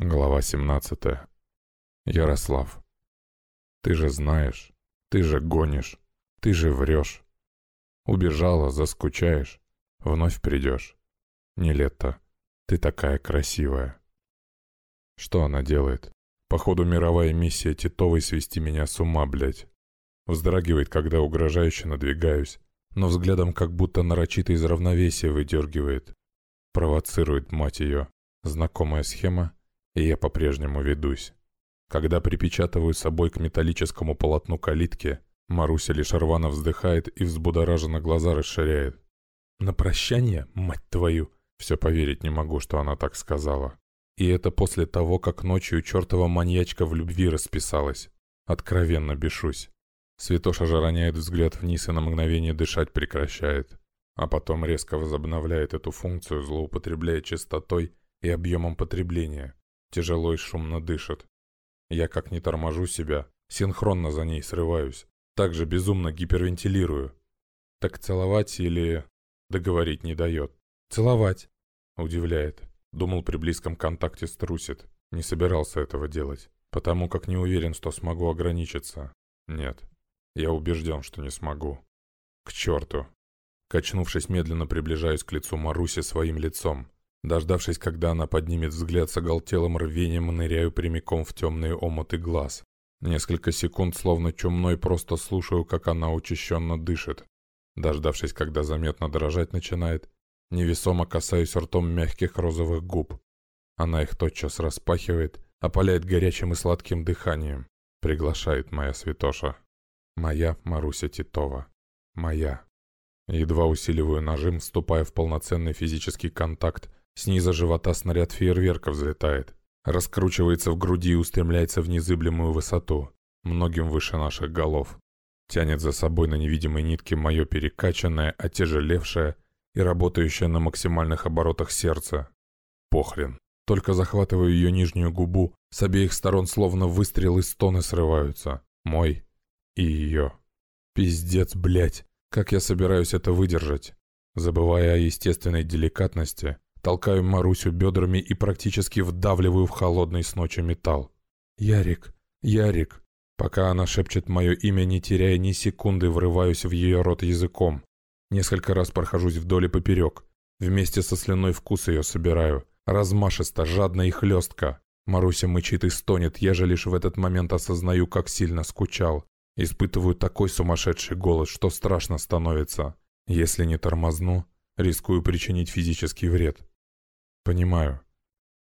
Глава 17. Ярослав. Ты же знаешь, ты же гонишь, ты же врешь. Убежала, заскучаешь, вновь придешь. Не лето, ты такая красивая. Что она делает? Походу мировая миссия Титовой свести меня с ума, блядь. Вздрагивает, когда угрожающе надвигаюсь, но взглядом как будто нарочито из равновесия выдергивает. Провоцирует мать ее. Знакомая схема — и я по-прежнему ведусь. Когда припечатываю собой к металлическому полотну калитки, Маруся лишь рвано вздыхает и взбудораженно глаза расширяет. «На прощание, мать твою!» Все поверить не могу, что она так сказала. И это после того, как ночью чертова маньячка в любви расписалась. Откровенно бешусь. Святоша же роняет взгляд вниз и на мгновение дышать прекращает. А потом резко возобновляет эту функцию, злоупотребляя частотой и объемом потребления. Тяжело и шумно дышит. Я как не торможу себя, синхронно за ней срываюсь. Также безумно гипервентилирую. Так целовать или... Договорить не дает. Целовать. Удивляет. Думал, при близком контакте струсит. Не собирался этого делать. Потому как не уверен, что смогу ограничиться. Нет. Я убежден, что не смогу. К черту. Качнувшись, медленно приближаюсь к лицу Маруси своим лицом. Дождавшись, когда она поднимет взгляд с оголтелым рвением, ныряю прямиком в темные омуты глаз. Несколько секунд, словно чумной, просто слушаю, как она учащенно дышит. Дождавшись, когда заметно дрожать начинает, невесомо касаюсь ртом мягких розовых губ. Она их тотчас распахивает, опаляет горячим и сладким дыханием. Приглашает моя святоша. Моя Маруся Титова. Моя. Едва усиливаю нажим, вступая в полноценный физический контакт, Снизу живота снаряд фейерверка взлетает. Раскручивается в груди и устремляется в незыблемую высоту, многим выше наших голов. Тянет за собой на невидимой нитке мое перекачанное, отяжелевшее и работающее на максимальных оборотах сердце. Похрен. Только захватываю ее нижнюю губу, с обеих сторон словно выстрелы стоны срываются. Мой и ее. Пиздец, блять. Как я собираюсь это выдержать? Забывая о естественной деликатности, Толкаю Марусю бедрами и практически вдавливаю в холодный с ночи металл. «Ярик! Ярик!» Пока она шепчет мое имя, не теряя ни секунды, врываюсь в ее рот языком. Несколько раз прохожусь вдоль и поперек. Вместе со слюной вкус ее собираю. Размашисто, жадно и хлестко. Маруся мычит и стонет, я же лишь в этот момент осознаю, как сильно скучал. Испытываю такой сумасшедший голод, что страшно становится. Если не тормозну, рискую причинить физический вред. Понимаю.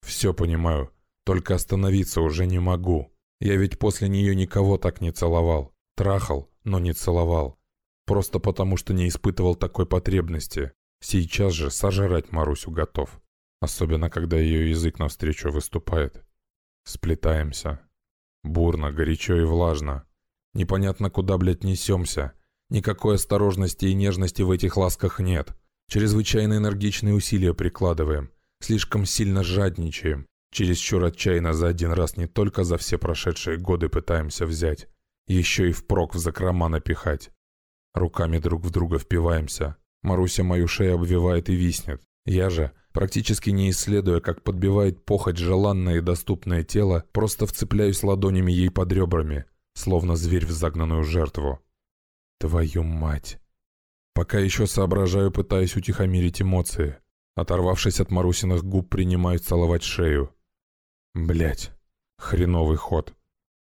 Все понимаю. Только остановиться уже не могу. Я ведь после нее никого так не целовал. Трахал, но не целовал. Просто потому, что не испытывал такой потребности. Сейчас же сожрать Марусю готов. Особенно, когда ее язык навстречу выступает. Сплетаемся. Бурно, горячо и влажно. Непонятно, куда, блядь, несемся. Никакой осторожности и нежности в этих ласках нет. Чрезвычайно энергичные усилия прикладываем. Слишком сильно жадничаем. Чересчур отчаянно за один раз не только за все прошедшие годы пытаемся взять, еще и впрок в закрома напихать. Руками друг в друга впиваемся. Маруся мою шею обвивает и виснет. Я же, практически не исследуя, как подбивает похоть желанное и доступное тело, просто вцепляюсь ладонями ей под ребрами, словно зверь в загнанную жертву. Твою мать! Пока еще соображаю, пытаясь утихомирить эмоции. Оторвавшись от Марусиных губ, принимаю целовать шею. Блять, хреновый ход.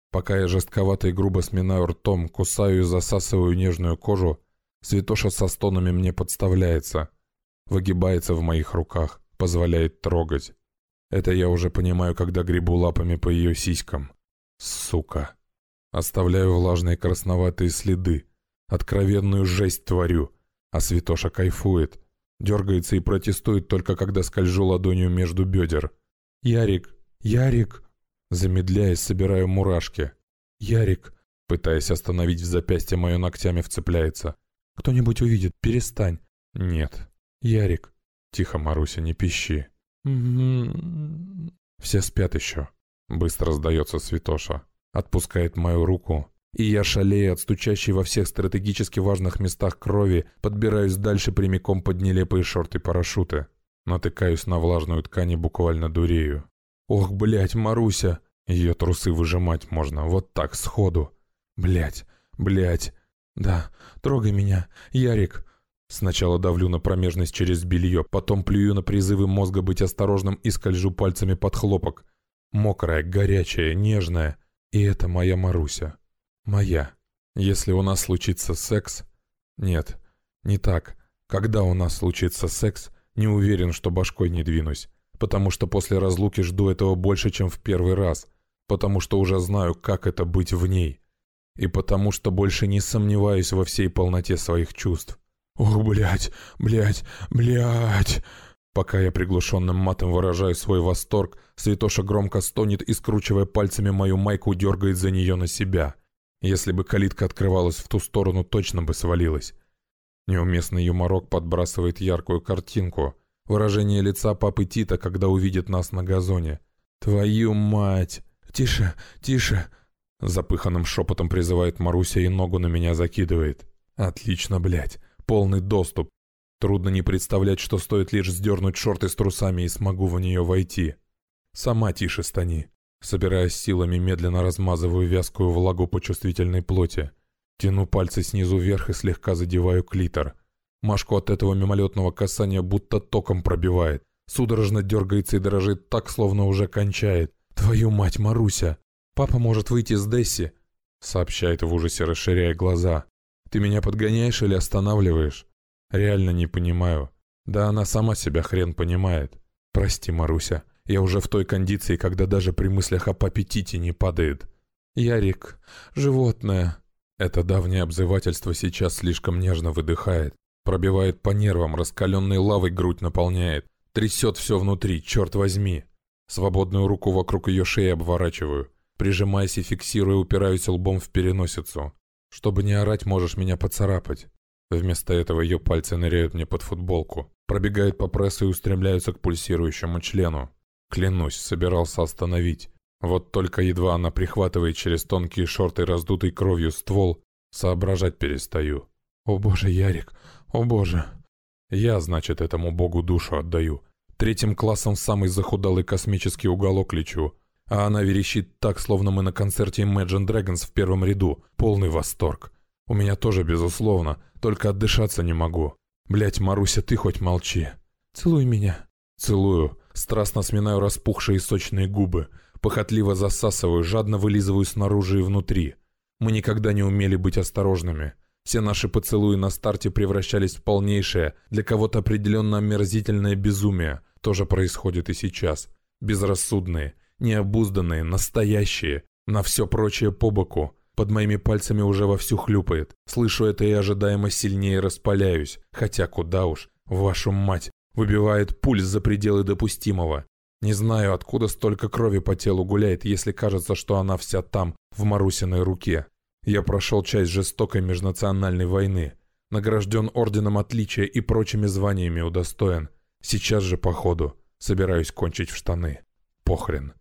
Пока я жестковато и грубо сминаю ртом, кусаю и засасываю нежную кожу, Святоша со стонами мне подставляется. Выгибается в моих руках, позволяет трогать. Это я уже понимаю, когда гребу лапами по ее сиськам. Сука. Оставляю влажные красноватые следы. Откровенную жесть творю. А Святоша кайфует. Дергается и протестует только когда скольжу ладонью между бедер. «Ярик! Ярик!» Замедляясь, собираю мурашки. «Ярик!» Пытаясь остановить в запястье мое ногтями вцепляется. «Кто-нибудь увидит, перестань!» «Нет!» «Ярик!» «Тихо, Маруся, не пищи!» «Все спят еще!» Быстро сдается Святоша. Отпускает мою руку, и я, шалея от стучащей во всех стратегически важных местах крови, подбираюсь дальше прямиком под нелепые шорты парашюта. Натыкаюсь на влажную ткань и буквально дурею. Ох, блядь, Маруся! Ее трусы выжимать можно, вот так, сходу. Блядь, блядь. Да, трогай меня, Ярик. Сначала давлю на промежность через белье, потом плюю на призывы мозга быть осторожным и скольжу пальцами под хлопок. Мокрая, горячая, нежная. И это моя Маруся. Моя. Если у нас случится секс... Нет, не так. Когда у нас случится секс, не уверен, что башкой не двинусь. Потому что после разлуки жду этого больше, чем в первый раз. Потому что уже знаю, как это быть в ней. И потому что больше не сомневаюсь во всей полноте своих чувств. Ох, блядь, блядь, блядь. Пока я приглушенным матом выражаю свой восторг, Святоша громко стонет и, скручивая пальцами мою майку, дергает за нее на себя. Если бы калитка открывалась в ту сторону, точно бы свалилась. Неуместный юморок подбрасывает яркую картинку. Выражение лица папы Тита, когда увидит нас на газоне. «Твою мать!» «Тише, тише!» Запыханным шепотом призывает Маруся и ногу на меня закидывает. «Отлично, блядь! Полный доступ! Трудно не представлять, что стоит лишь сдернуть шорты с трусами и смогу в нее войти. Сама тише стани. Собираясь силами, медленно размазываю вязкую влагу по чувствительной плоти. Тяну пальцы снизу вверх и слегка задеваю клитор. Машку от этого мимолетного касания будто током пробивает. Судорожно дергается и дрожит так, словно уже кончает. «Твою мать, Маруся! Папа может выйти с Десси!» Сообщает в ужасе, расширяя глаза. «Ты меня подгоняешь или останавливаешь?» Реально не понимаю. Да она сама себя хрен понимает. Прости, Маруся. Я уже в той кондиции, когда даже при мыслях об аппетите не падает. Ярик, животное. Это давнее обзывательство сейчас слишком нежно выдыхает. Пробивает по нервам, раскаленной лавой грудь наполняет. Трясет все внутри, черт возьми. Свободную руку вокруг ее шеи обворачиваю. Прижимаясь и фиксируя, упираюсь лбом в переносицу. Чтобы не орать, можешь меня поцарапать. Вместо этого ее пальцы ныряют мне под футболку, пробегают по прессу и устремляются к пульсирующему члену. Клянусь, собирался остановить. Вот только едва она прихватывает через тонкие шорты раздутый кровью ствол, соображать перестаю. «О боже, Ярик! О боже!» Я, значит, этому богу душу отдаю. Третьим классом в самый захудалый космический уголок лечу. А она верещит так, словно мы на концерте Imagine Dragons в первом ряду. Полный восторг. У меня тоже, безусловно. Только отдышаться не могу. Блять, Маруся, ты хоть молчи. Целуй меня. Целую. Страстно сминаю распухшие сочные губы. Похотливо засасываю, жадно вылизываю снаружи и внутри. Мы никогда не умели быть осторожными. Все наши поцелуи на старте превращались в полнейшее, для кого-то определенно омерзительное безумие. Тоже происходит и сейчас. Безрассудные, необузданные, настоящие. На все прочее по боку. Под моими пальцами уже вовсю хлюпает. Слышу это и ожидаемо сильнее распаляюсь. Хотя куда уж, вашу мать, выбивает пульс за пределы допустимого. Не знаю, откуда столько крови по телу гуляет, если кажется, что она вся там, в Марусиной руке. Я прошел часть жестокой межнациональной войны. Награжден орденом отличия и прочими званиями удостоен. Сейчас же, походу, собираюсь кончить в штаны. Похрен.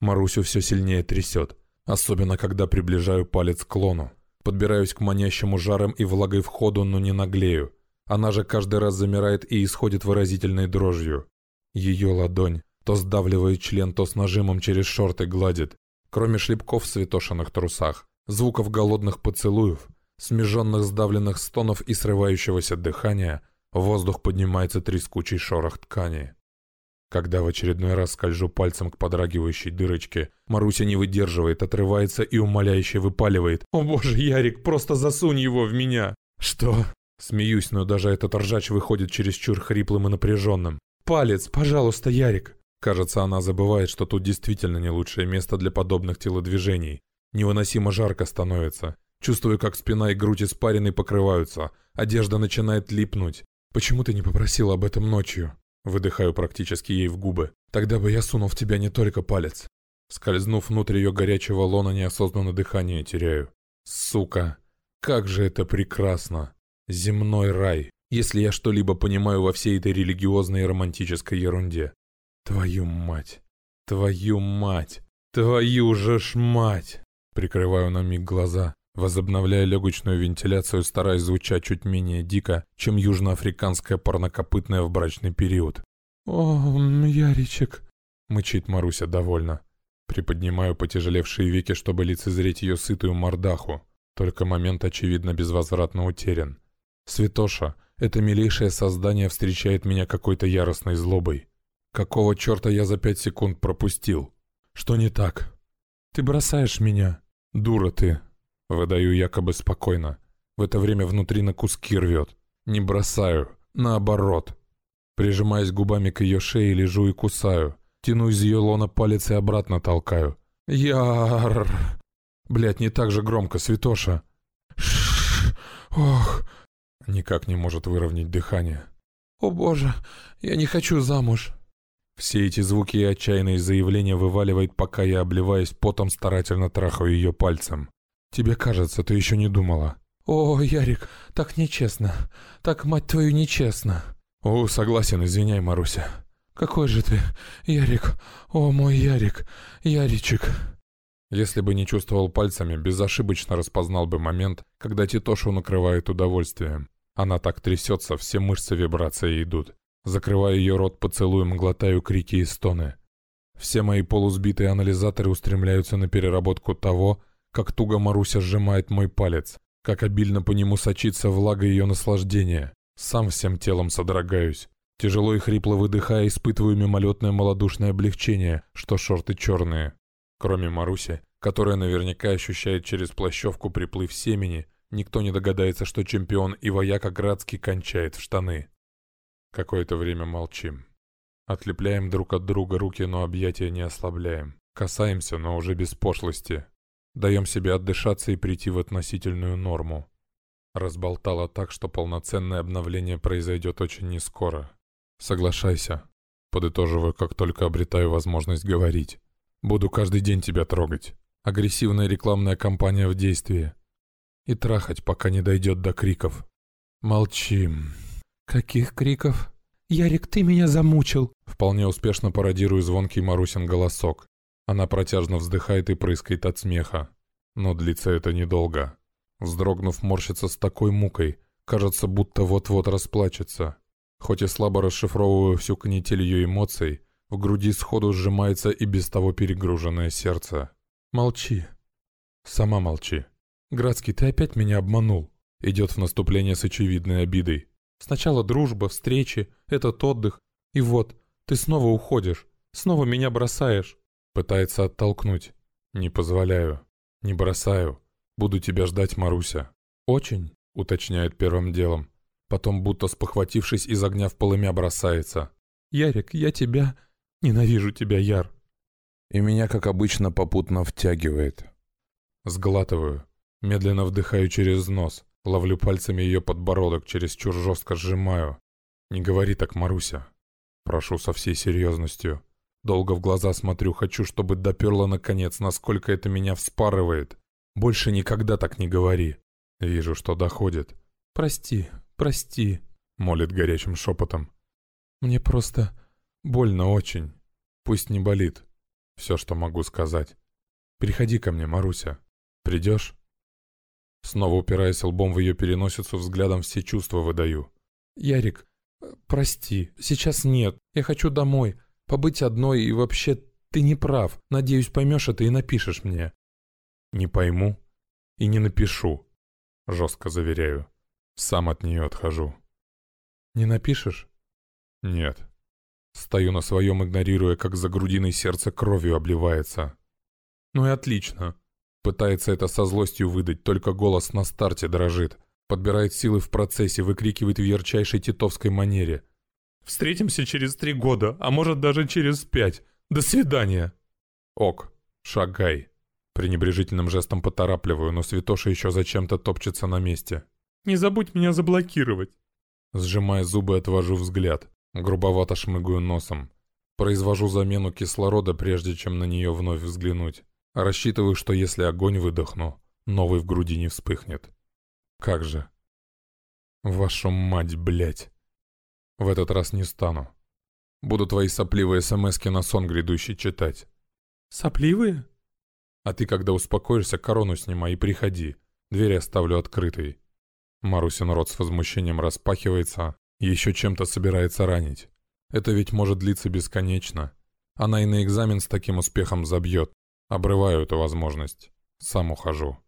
Марусю все сильнее трясет. Особенно, когда приближаю палец к лону. Подбираюсь к манящему жаром и влагой входу, но не наглею. Она же каждый раз замирает и исходит выразительной дрожью. Ее ладонь то сдавливает член, то с нажимом через шорты гладит. Кроме шлепков в святошиных трусах, звуков голодных поцелуев, смеженных сдавленных стонов и срывающегося дыхания, воздух поднимается трескучий шорох ткани. Когда в очередной раз скольжу пальцем к подрагивающей дырочке, Маруся не выдерживает, отрывается и умоляюще выпаливает. «О боже, Ярик, просто засунь его в меня!» «Что?» Смеюсь, но даже этот ржач выходит чересчур хриплым и напряженным. «Палец, пожалуйста, Ярик!» Кажется, она забывает, что тут действительно не лучшее место для подобных телодвижений. Невыносимо жарко становится. Чувствую, как спина и грудь испарены покрываются. Одежда начинает липнуть. «Почему ты не попросил об этом ночью?» Выдыхаю практически ей в губы. Тогда бы я сунул в тебя не только палец. Скользнув внутрь ее горячего лона, неосознанно дыхание теряю. Сука, как же это прекрасно. Земной рай, если я что-либо понимаю во всей этой религиозной и романтической ерунде. Твою мать, твою мать, твою же ж мать. Прикрываю на миг глаза, возобновляя легочную вентиляцию, стараясь звучать чуть менее дико, чем южноафриканская парнокопытная в брачный период. «О, Яричек, Мычит Маруся довольно. Приподнимаю потяжелевшие веки, чтобы лицезреть ее сытую мордаху. Только момент, очевидно, безвозвратно утерян. Святоша, это милейшее создание встречает меня какой-то яростной злобой. Какого черта я за пять секунд пропустил? Что не так? Ты бросаешь меня. Дура ты. Выдаю якобы спокойно. В это время внутри на куски рвет. Не бросаю. Наоборот. Прижимаясь губами к ее шее, лежу и кусаю. Тяну из ее лона палец и обратно толкаю. Яр. Блять, не так же громко, святоша. Шш. Ох. Никак не может выровнять дыхание. О боже, я не хочу замуж. Все эти звуки и отчаянные заявления вываливает, пока я, обливаясь потом, старательно трахаю ее пальцем. «Тебе кажется, ты еще не думала». «О, Ярик, так нечестно. Так, мать твою, нечестно». «О, согласен, извиняй, Маруся». «Какой же ты, Ярик? О, мой Ярик, Яричек». Если бы не чувствовал пальцами, безошибочно распознал бы момент, когда Титошу накрывает удовольствием. Она так трясется, все мышцы вибрации идут. Закрываю ее рот поцелуем, глотаю крики и стоны. Все мои полусбитые анализаторы устремляются на переработку того, как туго Маруся сжимает мой палец, как обильно по нему сочится влага ее наслаждения. Сам всем телом содрогаюсь. Тяжело и хрипло выдыхая, испытываю мимолетное малодушное облегчение, что шорты черные. Кроме Маруси, которая наверняка ощущает через плащевку приплыв семени, никто не догадается, что чемпион и вояка Градский кончает в штаны. Какое-то время молчим. Отлепляем друг от друга руки, но объятия не ослабляем. Касаемся, но уже без пошлости. Даем себе отдышаться и прийти в относительную норму. Разболтало так, что полноценное обновление произойдет очень нескоро. Соглашайся. Подытоживаю, как только обретаю возможность говорить. Буду каждый день тебя трогать. Агрессивная рекламная кампания в действии. И трахать, пока не дойдет до криков. Молчим. «Каких криков?» «Ярик, ты меня замучил!» Вполне успешно пародирую звонкий Марусин голосок. Она протяжно вздыхает и прыскает от смеха. Но длится это недолго. Вздрогнув, морщится с такой мукой. Кажется, будто вот-вот расплачется. Хоть и слабо расшифровываю всю канитель ее эмоций, в груди сходу сжимается и без того перегруженное сердце. «Молчи. Сама молчи. Градский, ты опять меня обманул». Идет в наступление с очевидной обидой. Сначала дружба, встречи, этот отдых. И вот, ты снова уходишь. Снова меня бросаешь. Пытается оттолкнуть. Не позволяю. Не бросаю. Буду тебя ждать, Маруся. Очень, уточняет первым делом. Потом, будто спохватившись из огня в полымя, бросается. Ярик, я тебя... Ненавижу тебя, Яр. И меня, как обычно, попутно втягивает. Сглатываю. Медленно вдыхаю через нос. Ловлю пальцами ее подбородок, чересчур жестко сжимаю. «Не говори так, Маруся». Прошу со всей серьезностью. Долго в глаза смотрю, хочу, чтобы доперло наконец, насколько это меня вспарывает. Больше никогда так не говори. Вижу, что доходит. «Прости, прости», — молит горячим шепотом. «Мне просто больно очень. Пусть не болит. Все, что могу сказать. Приходи ко мне, Маруся. Придешь?» Снова упираясь лбом в ее переносицу, взглядом все чувства выдаю. «Ярик, прости, сейчас нет. Я хочу домой. Побыть одной и вообще ты не прав. Надеюсь, поймешь это и напишешь мне». «Не пойму и не напишу», — жестко заверяю. Сам от нее отхожу. «Не напишешь?» «Нет». Стою на своем, игнорируя, как за грудиной сердце кровью обливается. «Ну и отлично. Пытается это со злостью выдать, только голос на старте дрожит. Подбирает силы в процессе, выкрикивает в ярчайшей титовской манере. «Встретимся через три года, а может даже через пять. До свидания!» «Ок, шагай!» Пренебрежительным жестом поторапливаю, но Святоша еще зачем-то топчется на месте. «Не забудь меня заблокировать!» Сжимая зубы, отвожу взгляд. Грубовато шмыгаю носом. Произвожу замену кислорода, прежде чем на нее вновь взглянуть. Рассчитываю, что если огонь выдохну, новый в груди не вспыхнет. Как же? Вашу мать, блядь. В этот раз не стану. Буду твои сопливые смски на сон грядущий читать. Сопливые? А ты, когда успокоишься, корону снимай и приходи. Дверь оставлю открытой. Марусин рот с возмущением распахивается, еще чем-то собирается ранить. Это ведь может длиться бесконечно. Она и на экзамен с таким успехом забьет. Обрываю эту возможность. Сам ухожу.